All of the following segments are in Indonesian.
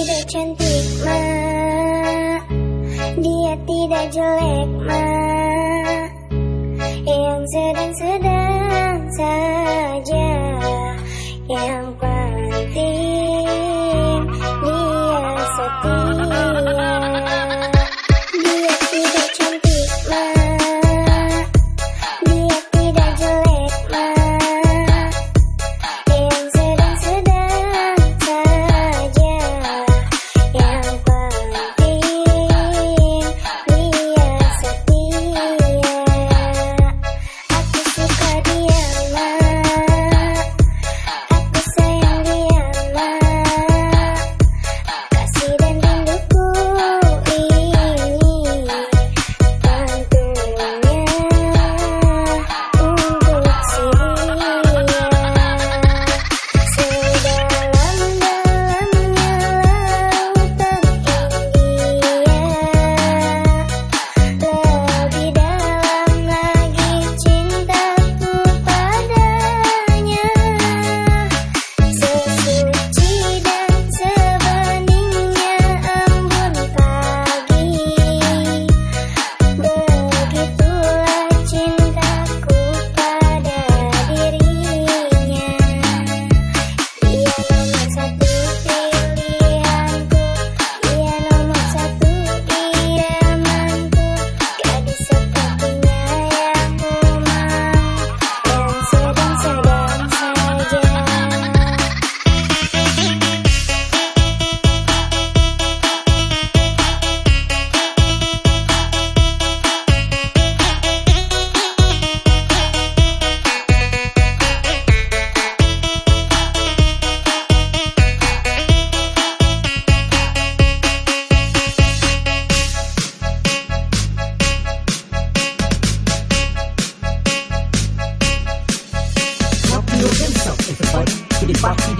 tidak cantik ma. Dia tidak jelek ma. Yang sedang-sedang saja.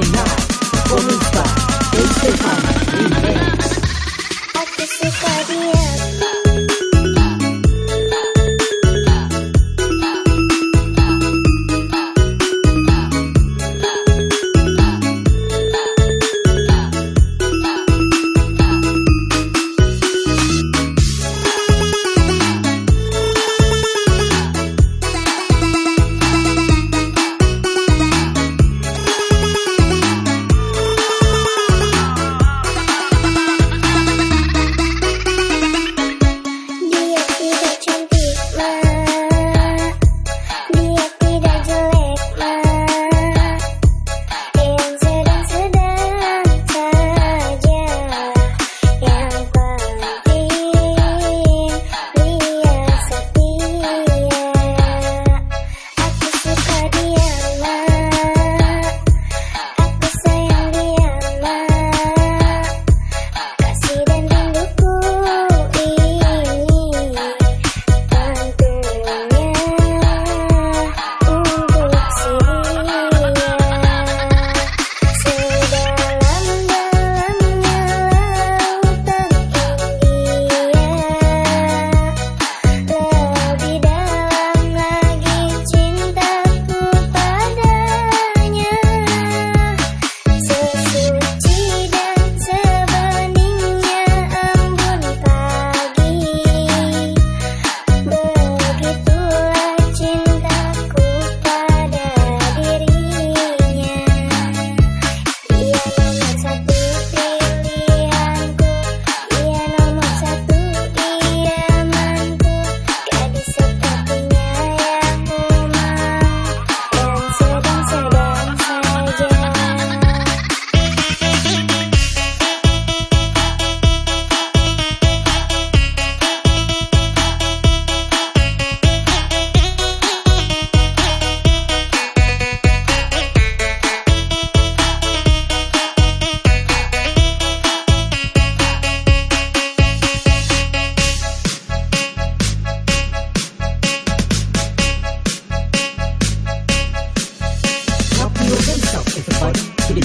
denied. Woman's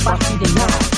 about des nains.